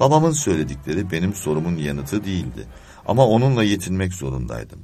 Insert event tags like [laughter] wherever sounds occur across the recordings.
Babamın söyledikleri benim sorumun yanıtı değildi. Ama onunla yetinmek zorundaydım.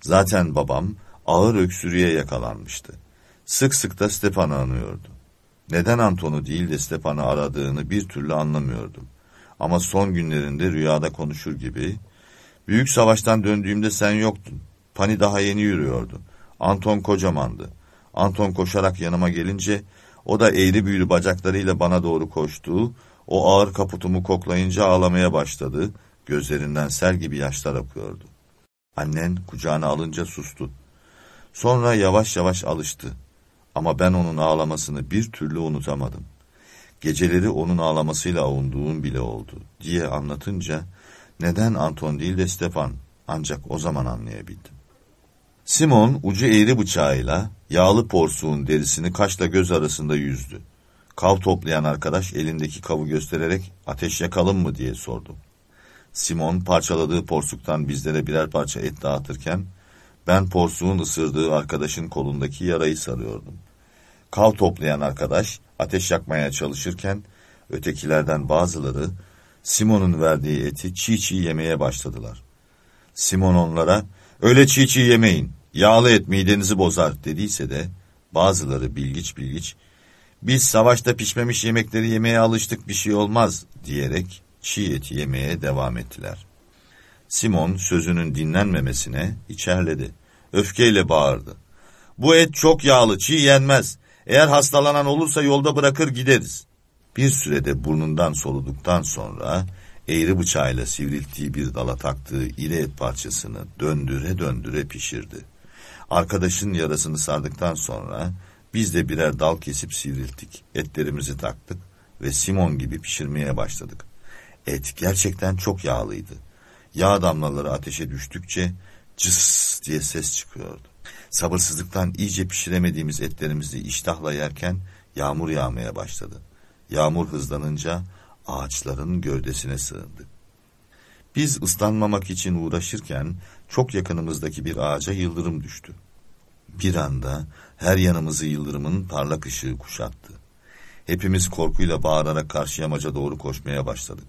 Zaten babam ağır öksürüğe yakalanmıştı. Sık sık da Stepan'ı anıyordu. Neden Anton'u değil de Stepan'ı aradığını bir türlü anlamıyordum. Ama son günlerinde rüyada konuşur gibi, ''Büyük savaştan döndüğümde sen yoktun. Pani daha yeni yürüyordu. Anton kocamandı. Anton koşarak yanıma gelince, o da eğri büğrü bacaklarıyla bana doğru koştu, o ağır kaputumu koklayınca ağlamaya başladı, gözlerinden sel gibi yaşlar akıyordu. Annen kucağına alınca sustu. Sonra yavaş yavaş alıştı. Ama ben onun ağlamasını bir türlü unutamadım. Geceleri onun ağlamasıyla avunduğum bile oldu diye anlatınca neden Anton değil de Stefan ancak o zaman anlayabildim. Simon ucu eğri bıçağıyla yağlı porsuğun derisini kaşla göz arasında yüzdü. Kav toplayan arkadaş elindeki kavı göstererek ateş yakalım mı diye sordu. Simon parçaladığı porsuktan bizlere birer parça et dağıtırken ben porsuğun ısırdığı arkadaşın kolundaki yarayı sarıyordum. Kav toplayan arkadaş ateş yakmaya çalışırken ötekilerden bazıları Simon'un verdiği eti çiğ çiğ yemeye başladılar. Simon onlara öyle çiğ çiğ yemeyin yağlı et midenizi bozar dediyse de bazıları bilgiç bilgiç biz savaşta pişmemiş yemekleri yemeye alıştık bir şey olmaz diyerek çiğ eti yemeye devam ettiler. Simon sözünün dinlenmemesine içerledi. Öfkeyle bağırdı. Bu et çok yağlı, çiğ yenmez. Eğer hastalanan olursa yolda bırakır gideriz. Bir sürede burnundan soluduktan sonra eğri bıçağıyla sivrilttiği bir dala taktığı iri et parçasını döndüre döndüre pişirdi. Arkadaşın yarasını sardıktan sonra biz de birer dal kesip sivrilttik. Etlerimizi taktık ve Simon gibi pişirmeye başladık. Et gerçekten çok yağlıydı. Yağ damlaları ateşe düştükçe cıs diye ses çıkıyordu. Sabırsızlıktan iyice pişiremediğimiz etlerimizi iştahla yerken yağmur yağmaya başladı. Yağmur hızlanınca ağaçların gövdesine sığındı. Biz ıslanmamak için uğraşırken çok yakınımızdaki bir ağaca yıldırım düştü. Bir anda her yanımızı yıldırımın parlak ışığı kuşattı. Hepimiz korkuyla bağırarak karşı yamaca doğru koşmaya başladık.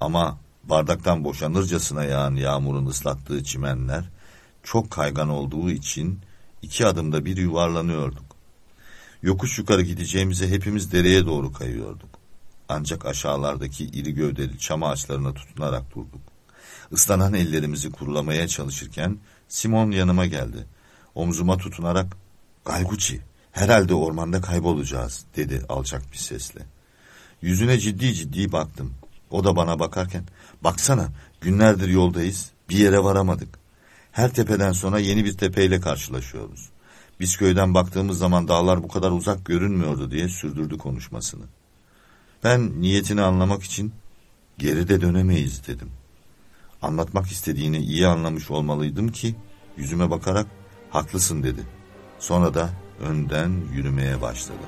Ama bardaktan boşanırcasına yağan yağmurun ıslattığı çimenler çok kaygan olduğu için iki adımda bir yuvarlanıyorduk. Yokuş yukarı gideceğimize hepimiz dereye doğru kayıyorduk. Ancak aşağılardaki iri gövdeli çam ağaçlarına tutunarak durduk. Islanan ellerimizi kurulamaya çalışırken Simon yanıma geldi. Omzuma tutunarak Galguçi herhalde ormanda kaybolacağız dedi alçak bir sesle. Yüzüne ciddi ciddi baktım. O da bana bakarken baksana günlerdir yoldayız bir yere varamadık. Her tepeden sonra yeni bir tepeyle karşılaşıyoruz. Biz köyden baktığımız zaman dağlar bu kadar uzak görünmüyordu diye sürdürdü konuşmasını. Ben niyetini anlamak için geri de dönemeyiz dedim. Anlatmak istediğini iyi anlamış olmalıydım ki yüzüme bakarak haklısın dedi. Sonra da önden yürümeye başladı.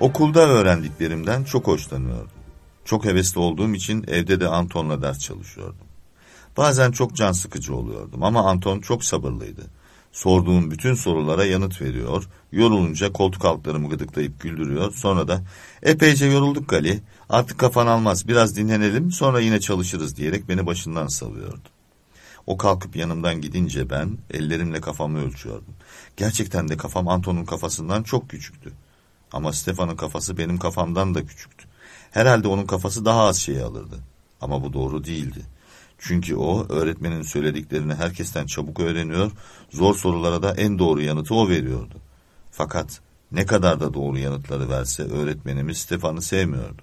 Okulda öğrendiklerimden çok hoşlanıyordum. Çok hevesli olduğum için evde de Anton'la ders çalışıyordum. Bazen çok can sıkıcı oluyordum ama Anton çok sabırlıydı. Sorduğum bütün sorulara yanıt veriyor, yorulunca koltuk altlarımı gıdıklayıp güldürüyor, sonra da ''Epeyce yorulduk Gali, artık kafan almaz, biraz dinlenelim, sonra yine çalışırız.'' diyerek beni başından savuyordu. O kalkıp yanımdan gidince ben ellerimle kafamı ölçüyordum. Gerçekten de kafam Anton'un kafasından çok küçüktü. Ama Stefan'ın kafası benim kafamdan da küçüktü. Herhalde onun kafası daha az şey alırdı. Ama bu doğru değildi. Çünkü o öğretmenin söylediklerini herkesten çabuk öğreniyor, zor sorulara da en doğru yanıtı o veriyordu. Fakat ne kadar da doğru yanıtları verse öğretmenimiz Stefan'ı sevmiyordu.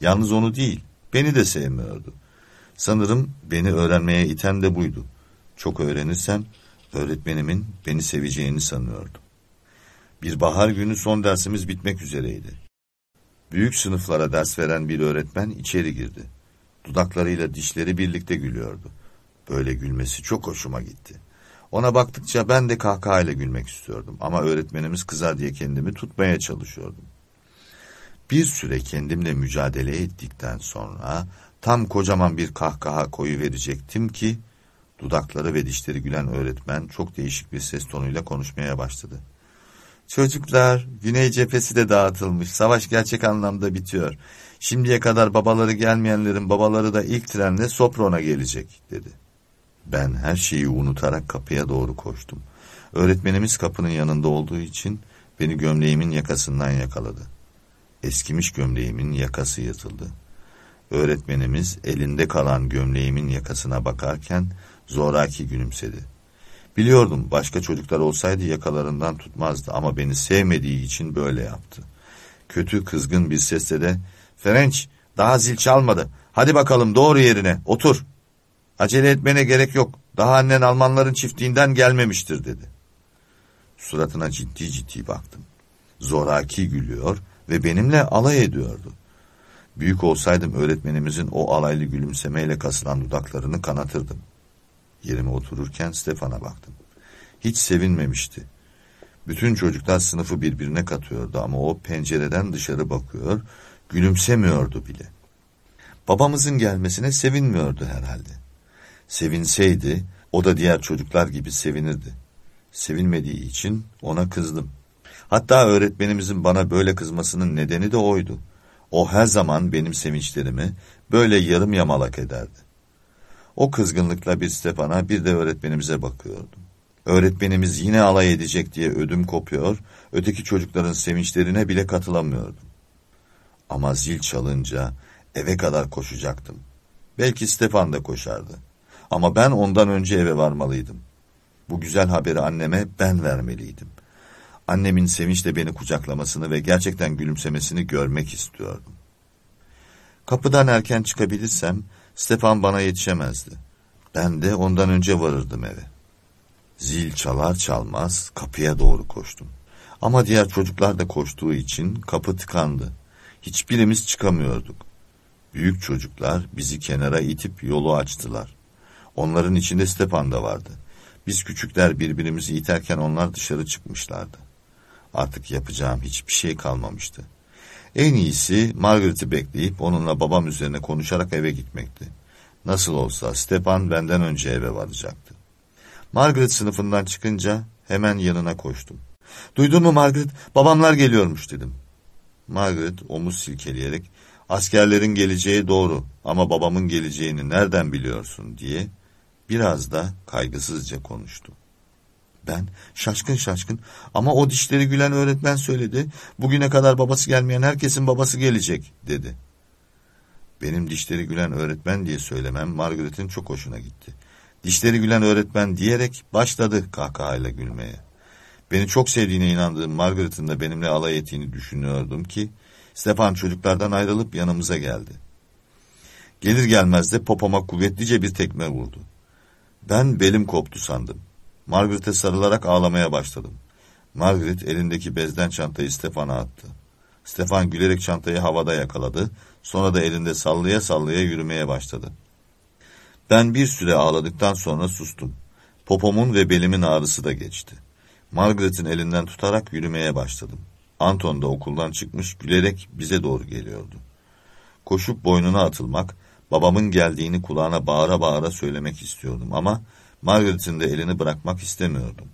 Yalnız onu değil, beni de sevmiyordu. Sanırım beni öğrenmeye iten de buydu. Çok öğrenirsem öğretmenimin beni seveceğini sanıyordum. Bir bahar günü son dersimiz bitmek üzereydi. Büyük sınıflara ders veren bir öğretmen içeri girdi. Dudaklarıyla dişleri birlikte gülüyordu. Böyle gülmesi çok hoşuma gitti. Ona baktıkça ben de kahkahayla gülmek istiyordum ama öğretmenimiz kızar diye kendimi tutmaya çalışıyordum. Bir süre kendimle mücadele ettikten sonra Tam kocaman bir kahkaha koyu verecektim ki dudakları ve dişleri gülen öğretmen çok değişik bir ses tonuyla konuşmaya başladı. Çocuklar, Güney cephesi de dağıtılmış. Savaş gerçek anlamda bitiyor. Şimdiye kadar babaları gelmeyenlerin babaları da ilk trenle Sopron'a gelecek, dedi. Ben her şeyi unutarak kapıya doğru koştum. Öğretmenimiz kapının yanında olduğu için beni gömleğimin yakasından yakaladı. Eskimiş gömleğimin yakası yırtıldı. Öğretmenimiz elinde kalan gömleğimin yakasına bakarken zoraki gülümsedi. Biliyordum başka çocuklar olsaydı yakalarından tutmazdı ama beni sevmediği için böyle yaptı. Kötü kızgın bir sesle de Ferenç daha zil çalmadı. Hadi bakalım doğru yerine otur. Acele etmene gerek yok. Daha annen Almanların çiftliğinden gelmemiştir dedi. Suratına ciddi ciddi baktım. Zoraki gülüyor ve benimle alay ediyordu. Büyük olsaydım öğretmenimizin o alaylı gülümsemeyle kasılan dudaklarını kanatırdım. Yerime otururken Stefan'a baktım. Hiç sevinmemişti. Bütün çocuklar sınıfı birbirine katıyordu ama o pencereden dışarı bakıyor, gülümsemiyordu bile. Babamızın gelmesine sevinmiyordu herhalde. Sevinseydi o da diğer çocuklar gibi sevinirdi. Sevinmediği için ona kızdım. Hatta öğretmenimizin bana böyle kızmasının nedeni de oydu. O her zaman benim sevinçlerimi böyle yarım yamalak ederdi. O kızgınlıkla bir Stefan'a bir de öğretmenimize bakıyordum. Öğretmenimiz yine alay edecek diye ödüm kopuyor, öteki çocukların sevinçlerine bile katılamıyordum. Ama zil çalınca eve kadar koşacaktım. Belki Stefan da koşardı. Ama ben ondan önce eve varmalıydım. Bu güzel haberi anneme ben vermeliydim. Annemin sevinçle beni kucaklamasını ve gerçekten gülümsemesini görmek istiyordum. Kapıdan erken çıkabilirsem Stefan bana yetişemezdi. Ben de ondan önce varırdım eve. Zil çalar çalmaz kapıya doğru koştum. Ama diğer çocuklar da koştuğu için kapı tıkandı. Hiçbirimiz çıkamıyorduk. Büyük çocuklar bizi kenara itip yolu açtılar. Onların içinde Stepan da vardı. Biz küçükler birbirimizi iterken onlar dışarı çıkmışlardı. Artık yapacağım hiçbir şey kalmamıştı. En iyisi Margaret'i bekleyip onunla babam üzerine konuşarak eve gitmekti. Nasıl olsa Stepan benden önce eve varacaktı. Margaret sınıfından çıkınca hemen yanına koştum. Duydun mu Margaret? Babamlar geliyormuş dedim. Margaret omuz silkeleyerek askerlerin geleceği doğru ama babamın geleceğini nereden biliyorsun diye biraz da kaygısızca konuştu. Ben şaşkın şaşkın ama o dişleri gülen öğretmen söyledi. Bugüne kadar babası gelmeyen herkesin babası gelecek dedi. Benim dişleri gülen öğretmen diye söylemem Margaret'in çok hoşuna gitti. Dişleri gülen öğretmen diyerek başladı kahkahayla gülmeye. Beni çok sevdiğine inandığım Margaret'ın da benimle alay ettiğini düşünüyordum ki Stefan çocuklardan ayrılıp yanımıza geldi. Gelir gelmez de popoma kuvvetlice bir tekme vurdu. Ben belim koptu sandım. Margaret'e sarılarak ağlamaya başladım. Margaret elindeki bezden çantayı Stefan'a attı. Stefan gülerek çantayı havada yakaladı. Sonra da elinde sallaya sallaya yürümeye başladı. Ben bir süre ağladıktan sonra sustum. Popomun ve belimin ağrısı da geçti. Margaret'in elinden tutarak yürümeye başladım. Anton da okuldan çıkmış gülerek bize doğru geliyordu. Koşup boynuna atılmak, babamın geldiğini kulağına bağıra bağıra söylemek istiyordum ama Margaret'in de elini bırakmak istemiyordum.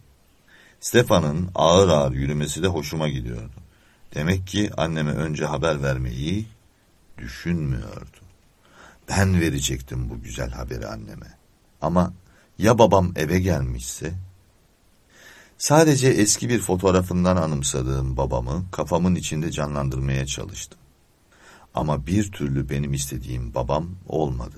Stefan'ın ağır ağır yürümesi de hoşuma gidiyordu. Demek ki anneme önce haber vermeyi düşünmüyordu. Ben verecektim bu güzel haberi anneme. Ama ya babam eve gelmişse? Sadece eski bir fotoğrafından anımsadığım babamı kafamın içinde canlandırmaya çalıştım. Ama bir türlü benim istediğim babam olmadı.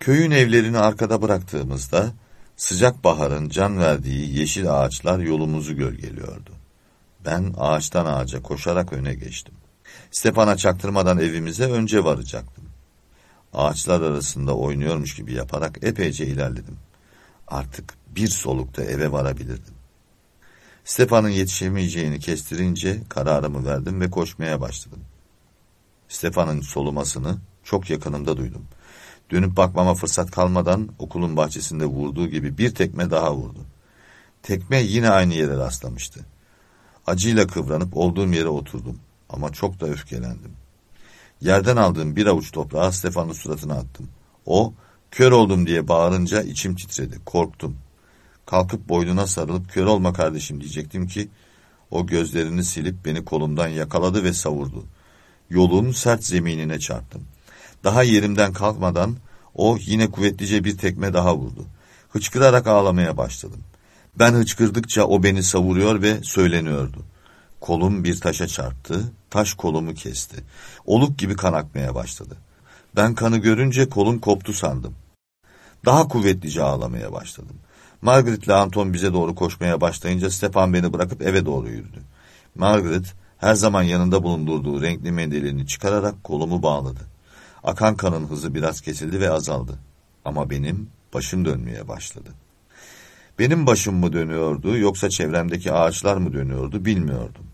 Köyün evlerini arkada bıraktığımızda sıcak baharın can verdiği yeşil ağaçlar yolumuzu gölgeliyordu. Ben ağaçtan ağaca koşarak öne geçtim. Stepan'a çaktırmadan evimize önce varacaktım. Ağaçlar arasında oynuyormuş gibi yaparak epeyce ilerledim. Artık bir solukta eve varabilirdim. Stefan'ın yetişemeyeceğini kestirince kararımı verdim ve koşmaya başladım. Stefan'ın solumasını çok yakınımda duydum. Dönüp bakmama fırsat kalmadan okulun bahçesinde vurduğu gibi bir tekme daha vurdu. Tekme yine aynı yere rastlamıştı. Acıyla kıvranıp olduğum yere oturdum ama çok da öfkelendim. Yerden aldığım bir avuç toprağı Stefan'ın suratına attım. O, kör oldum diye bağırınca içim titredi, korktum. Kalkıp boynuna sarılıp kör olma kardeşim diyecektim ki, o gözlerini silip beni kolumdan yakaladı ve savurdu. Yolun sert zeminine çarptım. Daha yerimden kalkmadan o yine kuvvetlice bir tekme daha vurdu. Hıçkırarak ağlamaya başladım. Ben hıçkırdıkça o beni savuruyor ve söyleniyordu. Kolum bir taşa çarptı, taş kolumu kesti. Oluk gibi kan akmaya başladı. Ben kanı görünce kolum koptu sandım. Daha kuvvetlice ağlamaya başladım. Margaret ile Anton bize doğru koşmaya başlayınca Stepan beni bırakıp eve doğru yürüdü. Margaret her zaman yanında bulundurduğu renkli mendilini çıkararak kolumu bağladı. Akan kanın hızı biraz kesildi ve azaldı. Ama benim başım dönmeye başladı. Benim başım mı dönüyordu yoksa çevremdeki ağaçlar mı dönüyordu bilmiyordum.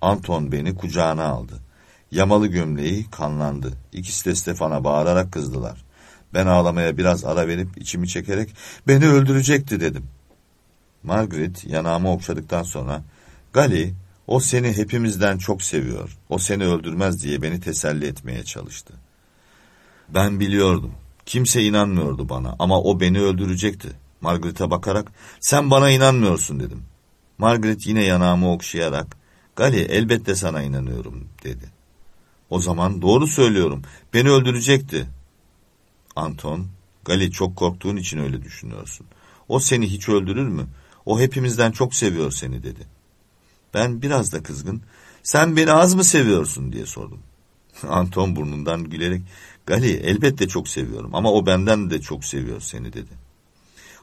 Anton beni kucağına aldı. Yamalı gömleği kanlandı. İkisi de Stefan'a bağırarak kızdılar. Ben ağlamaya biraz ara verip içimi çekerek beni öldürecekti dedim. Margaret yanağımı okşadıktan sonra Gali o seni hepimizden çok seviyor. O seni öldürmez diye beni teselli etmeye çalıştı. Ben biliyordum. Kimse inanmıyordu bana ama o beni öldürecekti. Margaret'e bakarak sen bana inanmıyorsun dedim. Margaret yine yanağımı okşayarak Gali elbette sana inanıyorum dedi. O zaman doğru söylüyorum. Beni öldürecekti. Anton, Gali çok korktuğun için öyle düşünüyorsun. O seni hiç öldürür mü? O hepimizden çok seviyor seni dedi. Ben biraz da kızgın, sen beni az mı seviyorsun diye sordum. [laughs] Anton burnundan gülerek, Gali elbette çok seviyorum ama o benden de çok seviyor seni dedi.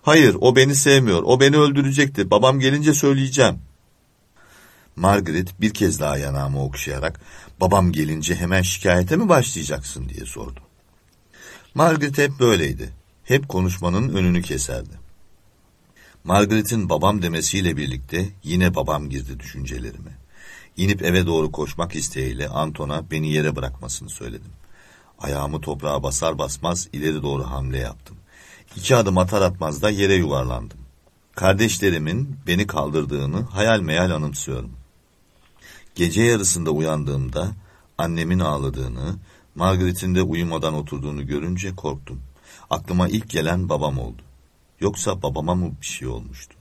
Hayır o beni sevmiyor, o beni öldürecekti, babam gelince söyleyeceğim. Margaret bir kez daha yanağımı okşayarak, babam gelince hemen şikayete mi başlayacaksın diye sordu. Margaret hep böyleydi. Hep konuşmanın önünü keserdi. Margaret'in babam demesiyle birlikte yine babam girdi düşüncelerime. İnip eve doğru koşmak isteğiyle Anton'a beni yere bırakmasını söyledim. Ayağımı toprağa basar basmaz ileri doğru hamle yaptım. İki adım atar atmaz da yere yuvarlandım. Kardeşlerimin beni kaldırdığını hayal meyal anımsıyorum. Gece yarısında uyandığımda annemin ağladığını, Margaret'in de uyumadan oturduğunu görünce korktum. Aklıma ilk gelen babam oldu. Yoksa babama mı bir şey olmuştu?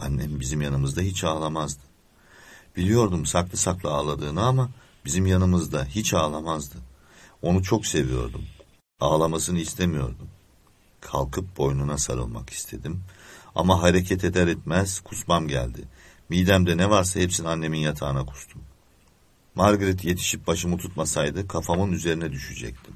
Annem bizim yanımızda hiç ağlamazdı. Biliyordum saklı saklı ağladığını ama bizim yanımızda hiç ağlamazdı. Onu çok seviyordum. Ağlamasını istemiyordum. Kalkıp boynuna sarılmak istedim. Ama hareket eder etmez kusmam geldi. Midemde ne varsa hepsini annemin yatağına kustum. Margaret yetişip başımı tutmasaydı kafamın üzerine düşecektim.